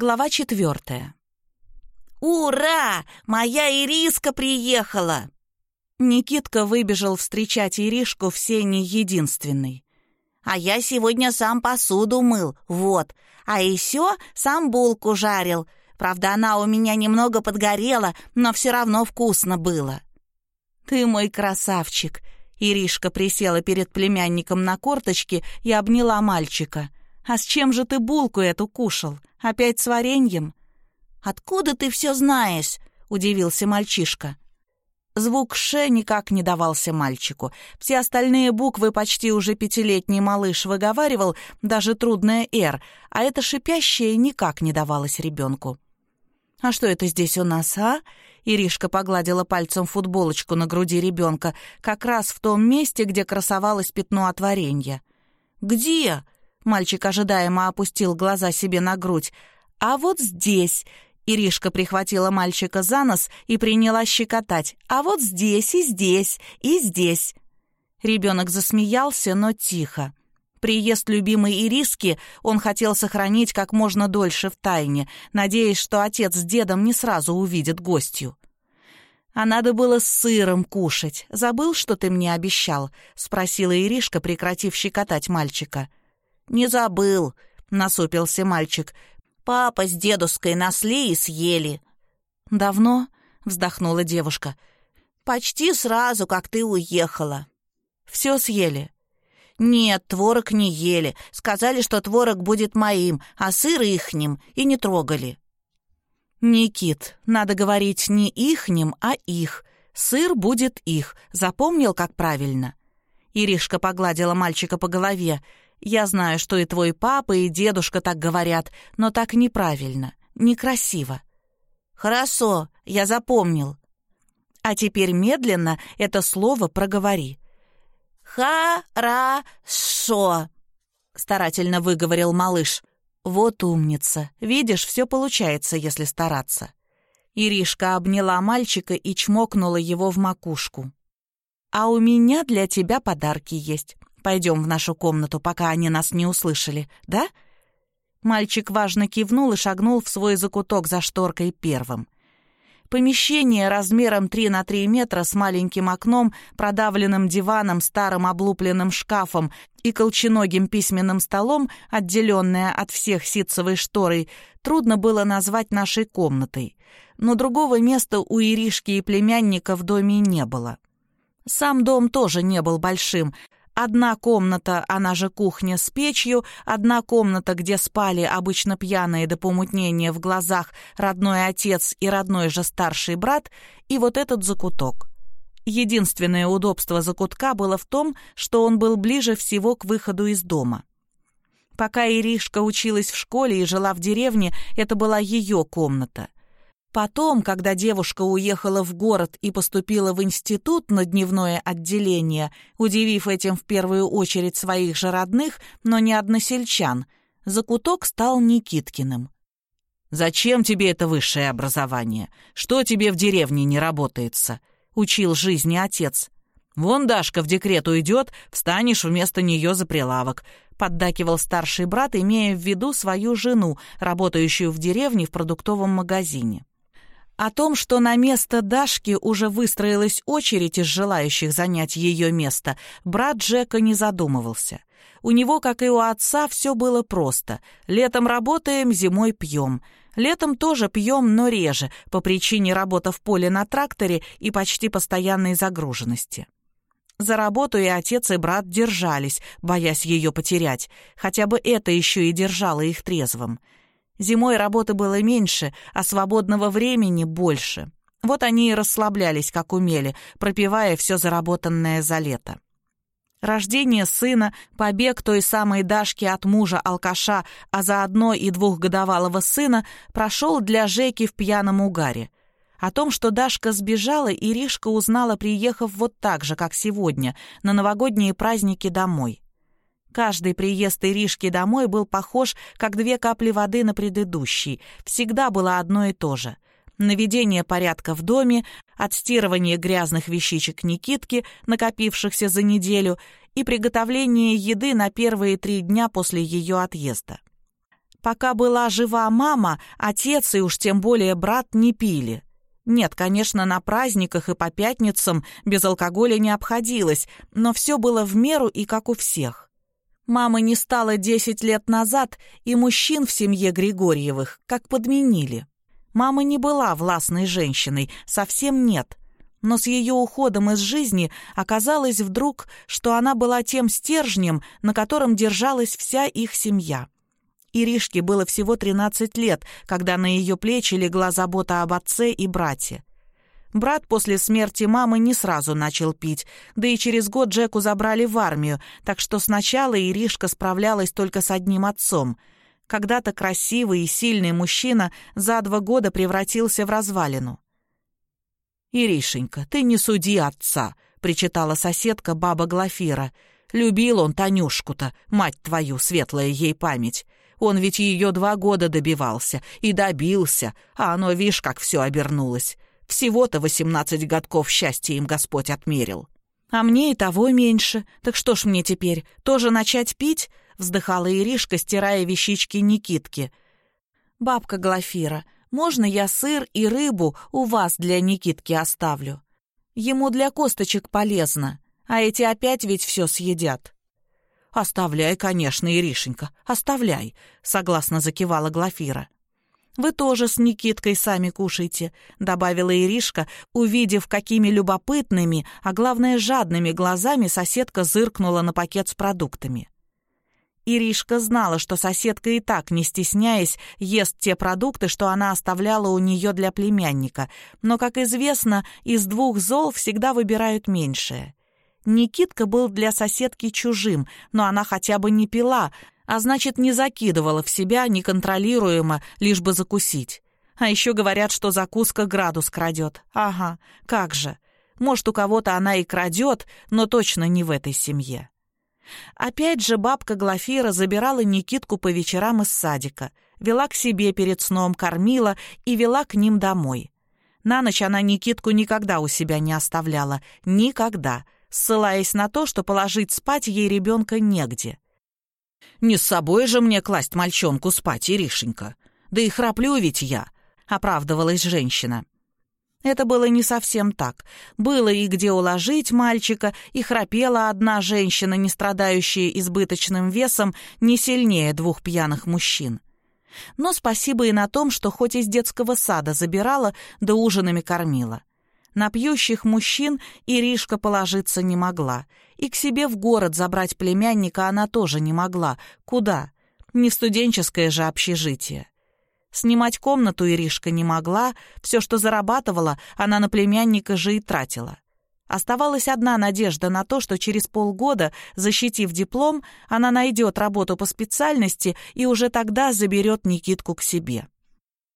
Глава четвертая. «Ура! Моя Ириска приехала!» Никитка выбежал встречать Иришку в сене единственный. «А я сегодня сам посуду мыл, вот. А еще сам булку жарил. Правда, она у меня немного подгорела, но все равно вкусно было». «Ты мой красавчик!» Иришка присела перед племянником на корточки и обняла мальчика. «А с чем же ты булку эту кушал? Опять с вареньем?» «Откуда ты все знаешь?» — удивился мальчишка. Звук «ш» никак не давался мальчику. Все остальные буквы почти уже пятилетний малыш выговаривал, даже трудное «р», а это шипящее никак не давалось ребенку. «А что это здесь у нас, а?» Иришка погладила пальцем футболочку на груди ребенка, как раз в том месте, где красовалось пятно от варенья. «Где?» — мальчик ожидаемо опустил глаза себе на грудь. «А вот здесь!» Иришка прихватила мальчика за нос и приняла щекотать. «А вот здесь и здесь и здесь». Ребенок засмеялся, но тихо. Приезд любимой Ириски он хотел сохранить как можно дольше в тайне, надеясь, что отец с дедом не сразу увидят гостью. «А надо было с сыром кушать. Забыл, что ты мне обещал?» — спросила Иришка, прекратив щекотать мальчика. «Не забыл», — насупился мальчик. Папа с дедушкой насли и съели». «Давно?» — вздохнула девушка. «Почти сразу, как ты уехала». «Все съели?» «Нет, творог не ели. Сказали, что творог будет моим, а сыр ихним, и не трогали». «Никит, надо говорить не ихним, а их. Сыр будет их. Запомнил, как правильно?» Иришка погладила мальчика по голове. Я знаю, что и твой папа, и дедушка так говорят, но так неправильно, некрасиво. Хорошо, я запомнил. А теперь медленно это слово проговори. «Ха-ра-шо», — старательно выговорил малыш. «Вот умница. Видишь, все получается, если стараться». Иришка обняла мальчика и чмокнула его в макушку. «А у меня для тебя подарки есть. Пойдем в нашу комнату, пока они нас не услышали, да?» Мальчик важно кивнул и шагнул в свой закуток за шторкой первым. Помещение размером 3 на 3 метра с маленьким окном, продавленным диваном, старым облупленным шкафом и колченогим письменным столом, отделенное от всех ситцевой шторой, трудно было назвать нашей комнатой. Но другого места у Иришки и племянника в доме не было. Сам дом тоже не был большим — Одна комната, она же кухня с печью, одна комната, где спали обычно пьяные до помутнения в глазах родной отец и родной же старший брат, и вот этот закуток. Единственное удобство закутка было в том, что он был ближе всего к выходу из дома. Пока Иришка училась в школе и жила в деревне, это была ее комната — Потом, когда девушка уехала в город и поступила в институт на дневное отделение, удивив этим в первую очередь своих же родных, но не односельчан, закуток стал Никиткиным. «Зачем тебе это высшее образование? Что тебе в деревне не работается?» — учил жизни отец. «Вон Дашка в декрет уйдет, встанешь вместо нее за прилавок», — поддакивал старший брат, имея в виду свою жену, работающую в деревне в продуктовом магазине. О том, что на место Дашки уже выстроилась очередь из желающих занять ее место, брат Джека не задумывался. У него, как и у отца, все было просто. Летом работаем, зимой пьем. Летом тоже пьем, но реже, по причине работы в поле на тракторе и почти постоянной загруженности. За работу и отец, и брат держались, боясь ее потерять. Хотя бы это еще и держало их трезвым. Зимой работы было меньше, а свободного времени больше. Вот они и расслаблялись, как умели, пропивая все заработанное за лето. Рождение сына, побег той самой Дашки от мужа-алкаша, а заодно и двухгодовалого сына, прошел для Жеки в пьяном угаре. О том, что Дашка сбежала, Иришка узнала, приехав вот так же, как сегодня, на новогодние праздники домой. Каждый приезд Иришки домой был похож, как две капли воды на предыдущий. Всегда было одно и то же. Наведение порядка в доме, отстирывание грязных вещичек Никитки, накопившихся за неделю, и приготовление еды на первые три дня после ее отъезда. Пока была жива мама, отец и уж тем более брат не пили. Нет, конечно, на праздниках и по пятницам без алкоголя не обходилось, но все было в меру и как у всех. Мамы не стало десять лет назад, и мужчин в семье Григорьевых как подменили. Мама не была властной женщиной, совсем нет. Но с ее уходом из жизни оказалось вдруг, что она была тем стержнем, на котором держалась вся их семья. Иришке было всего 13 лет, когда на ее плечи легла забота об отце и брате. Брат после смерти мамы не сразу начал пить, да и через год Джеку забрали в армию, так что сначала Иришка справлялась только с одним отцом. Когда-то красивый и сильный мужчина за два года превратился в развалину. «Иришенька, ты не суди отца», — причитала соседка баба Глафира. «Любил он Танюшку-то, мать твою, светлая ей память. Он ведь ее два года добивался и добился, а оно, видишь, как все обернулось. Всего-то восемнадцать годков счастья им Господь отмерил. А мне и того меньше. Так что ж мне теперь, тоже начать пить?» Вздыхала Иришка, стирая вещички Никитки. «Бабка Глафира, можно я сыр и рыбу у вас для Никитки оставлю? Ему для косточек полезно, а эти опять ведь все съедят». «Оставляй, конечно, Иришенька, оставляй», — согласно закивала Глафира. «Вы тоже с Никиткой сами кушайте», — добавила Иришка, увидев, какими любопытными, а главное, жадными глазами соседка зыркнула на пакет с продуктами. Иришка знала, что соседка и так, не стесняясь, ест те продукты, что она оставляла у нее для племянника, но, как известно, из двух зол всегда выбирают меньшее. Никитка был для соседки чужим, но она хотя бы не пила, а значит, не закидывала в себя неконтролируемо, лишь бы закусить. А еще говорят, что закуска градус крадет. Ага, как же. Может, у кого-то она и крадет, но точно не в этой семье. Опять же бабка Глафира забирала Никитку по вечерам из садика, вела к себе перед сном, кормила и вела к ним домой. На ночь она Никитку никогда у себя не оставляла. Никогда ссылаясь на то, что положить спать ей ребенка негде. «Не с собой же мне класть мальчонку спать, Иришенька. Да и храплю ведь я», — оправдывалась женщина. Это было не совсем так. Было и где уложить мальчика, и храпела одна женщина, не страдающая избыточным весом, не сильнее двух пьяных мужчин. Но спасибо и на том, что хоть из детского сада забирала, да ужинами кормила. На пьющих мужчин Иришка положиться не могла. И к себе в город забрать племянника она тоже не могла. Куда? Не в студенческое же общежитие. Снимать комнату Иришка не могла, все, что зарабатывала, она на племянника же и тратила. Оставалась одна надежда на то, что через полгода, защитив диплом, она найдет работу по специальности и уже тогда заберет Никитку к себе.